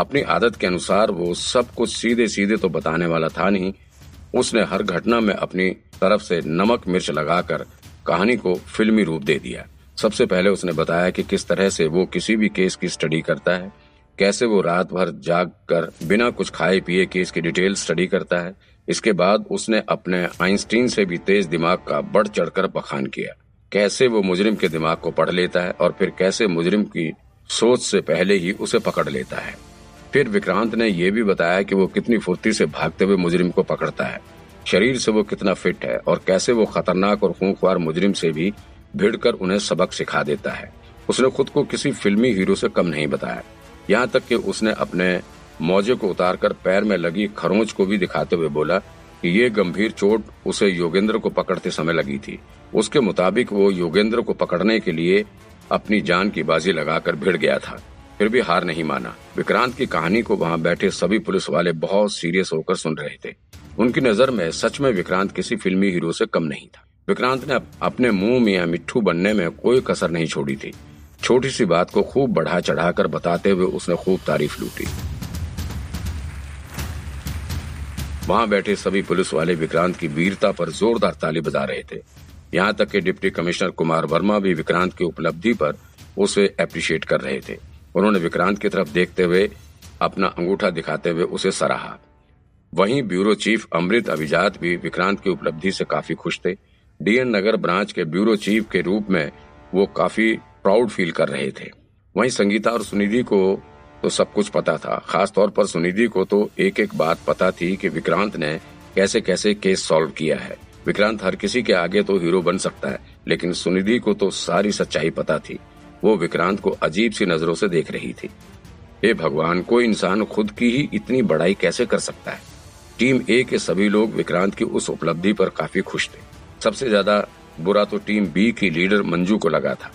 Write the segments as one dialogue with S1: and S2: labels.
S1: अपनी आदत के अनुसार वो सब कुछ सीधे सीधे तो बताने वाला था नहीं। उसने हर घटना में अपनी तरफ़ से नमक मिर्च लगाकर कहानी को फिल्मी रूप दे दिया। सबसे पहले उसने बताया कि किस तरह से वो किसी भी केस की स्टडी करता है, कैसे वो रात भर जाग कर बिना कुछ खाए पिए केस की डिटेल स्टडी करता है। इसके बाद उसने अपने आइंस्टीन से भी तेज दिमाग का बढ़ चढ़कर बखान किया। कैसे वो मुजरिम के दिमाग को पढ़ लेता है और फिर कैसे मुजरिम की सोच से पहले ही उसे पकड़ लेता है। फिर विक्रांत ने यह भी बताया कि वो कितनी फुर्ती से भागते हुए मुजरिम को पकड़ता है। शरीर से वो कितना फिट है और कैसे वो खतरनाक और खूंखार मुजरिम से भी भिड़कर उन्हें सबक सिखा देता है। उसने खुद को किसी फिल्मी हीरो से कम नहीं बताया। यहाँ तक कि उसने अपने मौजे को उतारकर पैर में लगी खरोंच को भी दिखाते हुए बोला कि ये गंभीर चोट उसे योगेंद्र को पकड़ते समय लगी थी। उसके मुताबिक वो योगेंद्र को पकड़ने के लिए अपनी जान की बाजी लगाकर भिड़ गया था। फिर भी हार नहीं माना। विक्रांत की कहानी को वहाँ बैठे सभी पुलिस वाले बहुत सीरियस होकर सुन रहे थे। उनकी नज़र में सच में विक्रांत किसी फिल्मी हीरो से कम नहीं था। विक्रांत ने अपने मुँह में मिट्टू बनने में कोई कसर नहीं छोड़ी थी। छोटी सी बात को खूब बढ़ा चढ़ाकर बताते हुए उसने खूब तारीफ़ लूटी। वहाँ बैठे सभी पुलिस वाले विक्रांत की वीरता पर जोरदार ताली बजा रहे थे। यहाँ तक कि डिप्टी कमिश्नर कुमार वर्मा भी विक्रांत की उपलब्धि पर उसे अप्रिशिएट कर रहे थे। उन्होंने विक्रांत की तरफ़ देखते हुए अपना अंगूठा दिखाते हुए उसे सराहा। वहीं ब्यूरो चीफ अमृत अभिजात भी विक्रांत की उपलब्धि से काफ़ी खुश थे। डीएन नगर ब्रांच के ब्यूरो चीफ के रूप में वो काफ़ी प्राउड फील कर रहे थे। वहीं संगीता और सुनिधि को तो सब कुछ पता था। खास तौर पर सुनिधि को तो एक एक बात पता थी कि विक्रांत ने कैसे कैसे केस सॉल्व किया है। विक्रांत हर किसी के आगे तो हीरो बन सकता है, लेकिन सुनिधि को तो सारी सच्चाई पता थी। वो विक्रांत को अजीब सी नज़रों से देख रही थी। हे भगवान, कोई इंसान खुद की ही इतनी बड़ाई कैसे कर सकता है? टीम ए के सभी लोग विक्रांत की उस उपलब्धि पर काफ़ी खुश थे। सबसे ज़्यादा बुरा तो टीम बी की लीडर मंजू को लगा था।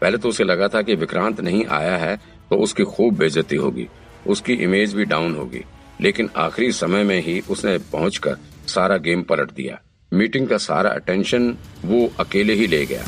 S1: पहले तो उसे लगा था कि विक्रांत नहीं आया है तो उसकी खूब बेजती होगी। उसकी इमेज भी डाउन होगी। लेकिन आखिरी समय में ही उसने पहुंचकर सारा गेम पलट दिया। मीटिंग का सारा अटेंशन वो अकेले ही ले गया।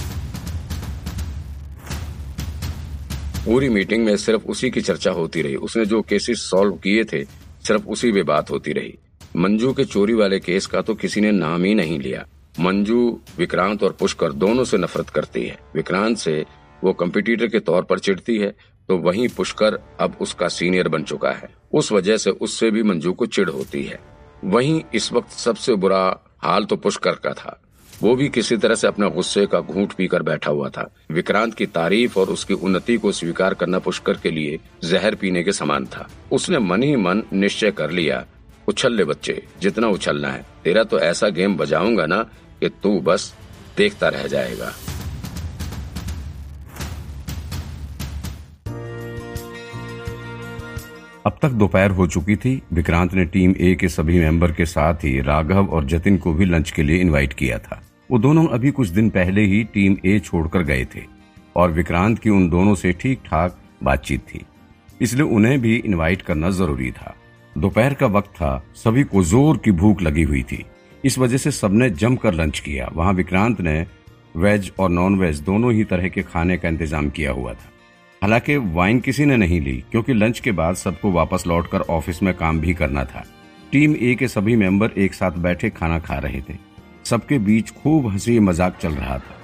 S1: पूरी मीटिंग में सिर्फ़ उसी की चर्चा होती रही। उसने जो केसेस सॉल्व किए थे, सिर्फ़ उसी में बात होती रही। मंजू के चोरी वाले केस का तो किसी ने नाम ही नहीं लिया। मंजू, विक्रांत और पुष्कर दोनों से नफरत करती है। विक्रांत से वो कंपिटिटर के तौर पर चिढ़ती है तो वहीं पुष्कर अब उसका सीनियर बन चुका है। उस वजह से उससे भी मंजू को चिढ़ होती है। वहीं इस वक्त सबसे बुरा हाल तो पुष्कर का था। वो भी किसी तरह से अपने गुस्से का घूंट पीकर बैठा हुआ था। विक्रांत की तारीफ़ और उसकी उन्नति को स्वीकार करना पुष्कर के लिए जहर पीने के समान था। उसने मन ही मन निश्चय कर लिया, उछल ले बच्चे, जितना उछलना है। तेरा तो ऐसा गेम बजाऊँगा ना कि तू बस देखता रह जाएगा।
S2: अब तक दोपहर हो चुकी थी। विक्रांत ने टीम ए के सभी मेंबर के साथ ही राघव और जतिन को भी लंच के लिए इनवाइट किया था। वो दोनों अभी कुछ दिन पहले ही टीम ए छोड़कर गए थे और विक्रांत की उन दोनों से ठीक ठाक बातचीत थी। इसलिए उन्हें भी इनवाइट करना ज़रूरी था। दोपहर का वक्त था, सभी को ज़ोर की भूख लगी हुई थी। इस वजह से सबने जमकर लंच किया। वहाँ विक्रांत ने वेज और नॉन वेज दोनों ही तरह के खाने का इंतज़ाम किया हुआ था। हालाँकि वाइन किसी ने नहीं ली, क्योंकि लंच के बाद सबको वापस लौटकर ऑफ़िस में काम भी करना था। टीम ए के सभी मेंबर एक साथ बैठे खाना खा रहे थे। सबके बीच खूब हँसी मज़ाक चल रहा था।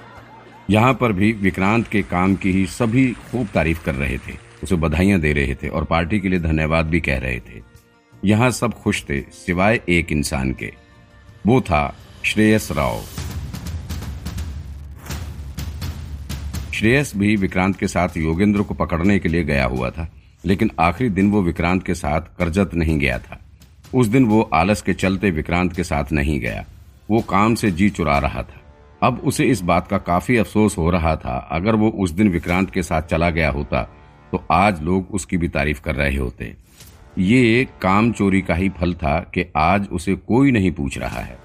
S2: यहाँ पर भी विक्रांत के काम की ही सभी खूब तारीफ़ कर रहे थे। उसे बधाइयाँ दे रहे थे और पार्टी के लिए धन्यवाद भी कह रहे थे। यहाँ सब खुश थे, सिवाय एक इंसान के। वो था श्रेयस राव। श्रेयस भी विक्रांत के साथ योगेंद्र को पकड़ने के लिए गया हुआ था, लेकिन आखिरी दिन वो विक्रांत के साथ करजत नहीं गया था। उस दिन वो आलस के चलते विक्रांत के साथ नहीं गया। वो काम से जी चुरा रहा था। अब उसे इस बात का काफ़ी अफसोस हो रहा था, अगर वो उस दिन विक्रांत के साथ चला गया होता तो आज लोग उसकी भी तारीफ़ कर रहे होते। ये काम चोरी का ही फल था कि आज उसे कोई नहीं पूछ रहा है,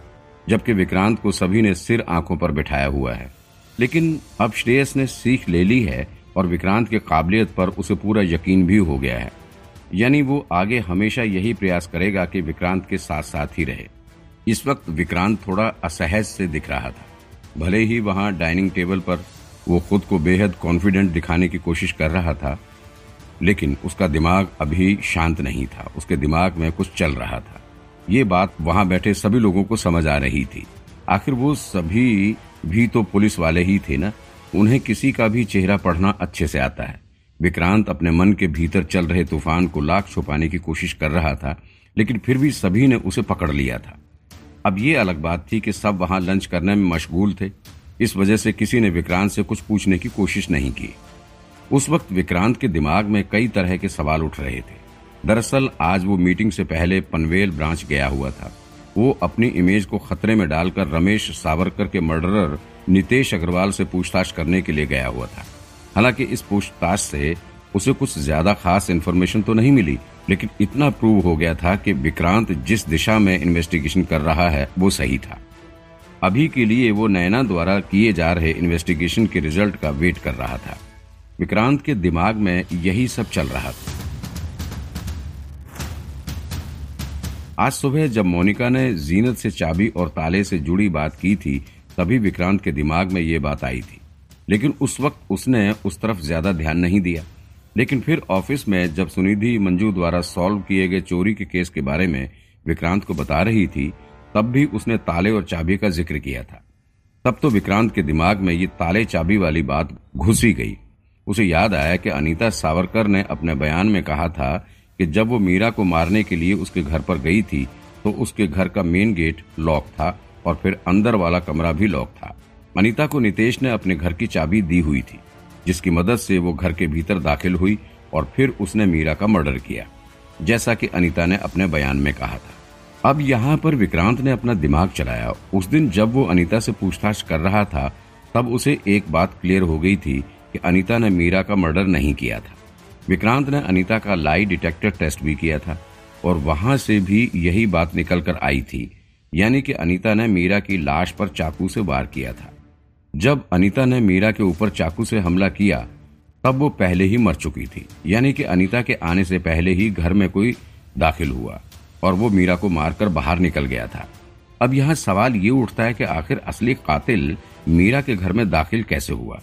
S2: जबकि विक्रांत को सभी ने सिर आँखों पर बिठाया हुआ है। लेकिन अब श्रेयस ने सीख ले ली है और विक्रांत के काबिलियत पर उसे पूरा यकीन भी हो गया है। यानी वो आगे हमेशा यही प्रयास करेगा कि विक्रांत के साथ साथ ही रहे। इस वक्त विक्रांत थोड़ा असहज से दिख रहा था। भले ही वहाँ डाइनिंग टेबल पर वो खुद को बेहद कॉन्फिडेंट दिखाने की कोशिश कर रहा था, लेकिन उसका दिमाग अभी शांत नहीं था। उसके दिमाग में कुछ चल रहा था। ये बात वहाँ बैठे सभी लोगों को समझ आ रही थी। आखिर वो सभी भी तो पुलिस वाले ही थे ना? उन्हें किसी का भी चेहरा पढ़ना अच्छे से आता है। विक्रांत अपने मन के भीतर चल रहे तूफ़ान को लाख छुपाने की कोशिश कर रहा था, लेकिन फिर भी सभी ने उसे पकड़ लिया था। अब ये अलग बात थी कि सब वहाँ लंच करने में मशगूल थे। इस वजह से किसी ने विक्रांत से कुछ पूछने की कोशिश नहीं की। उस वक्त विक्रांत के दिमाग में कई तरह के सवाल उठ रहे थे। दरअसल आज वो मीटिंग से पहले पनवेल ब्रांच गया हुआ था। वो अपनी इमेज को खतरे में डालकर रमेश सावरकर के मर्डरर नितेश अग्रवाल से पूछताछ करने के लिए गया हुआ था। हालाँकि इस पूछताछ से उसे कुछ ज़्यादा खास इन्फॉर्मेशन तो नहीं मिली, लेकिन इतना प्रूव हो गया था कि विक्रांत जिस दिशा में इन्वेस्टिगेशन कर रहा है, वो सही था। अभी के लिए वो नैना द्वारा किए जा रहे इन्वेस्टिगेशन के रिज़ल्ट का वेट कर रहा था। विक्रांत के दिमाग में यही सब चल रहा था। आज सुबह जब मोनिका ने जीनत से चाबी और ताले से जुड़ी बात की थी, तभी विक्रांत के दिमाग में ये बात आई थी। लेकिन उस वक्त उसने उस तरफ़ ज़्यादा ध्यान नहीं दिया। लेकिन फिर ऑफ़िस में जब सुनिधि मंजू द्वारा सॉल्व किए गए चोरी के केस के बारे में विक्रांत को बता रही थी, तब भी उसने ताले और चाबी का ज़िक्र किया था। तब तो विक्रांत के दिमाग में ये ताले चाबी वाली बात घुसी गई। उसे याद आया कि अनीता सावरकर ने अपने बयान में कहा था कि जब वो मीरा को मारने के लिए उसके घर पर गई थी तो उसके घर का मेन गेट लॉक था और फिर अंदर वाला कमरा भी लॉक था। अनीता को नितेश ने अपने घर की चाबी दी हुई थी। जिसकी मदद से वो घर के भीतर दाखिल हुई और फिर उसने मीरा का मर्डर किया, जैसा कि अनीता ने अपने बयान में कहा था। अब यहाँ पर विक्रांत ने अपना दिमाग चलाया। उस दिन जब वो अनीता से पूछताछ कर रहा था, तब उसे एक बात क्लियर हो गई थी कि अनीता ने मीरा का मर्डर नहीं किया था। विक्रांत ने अनीता का लाई डिटेक्टर टेस्ट भी किया था और वहाँ से भी यही बात निकल कर आई थी, यानी कि अनीता ने मीरा की लाश पर चाकू से वार किया था। जब अनीता ने मीरा के ऊपर चाकू से हमला किया, तब वो पहले ही मर चुकी थी। यानी कि अनीता के आने से पहले ही घर में कोई दाखिल हुआ और वो मीरा को मारकर बाहर निकल गया था। अब यहाँ सवाल ये उठता है कि आखिर असली कातिल मीरा के घर में दाखिल कैसे हुआ?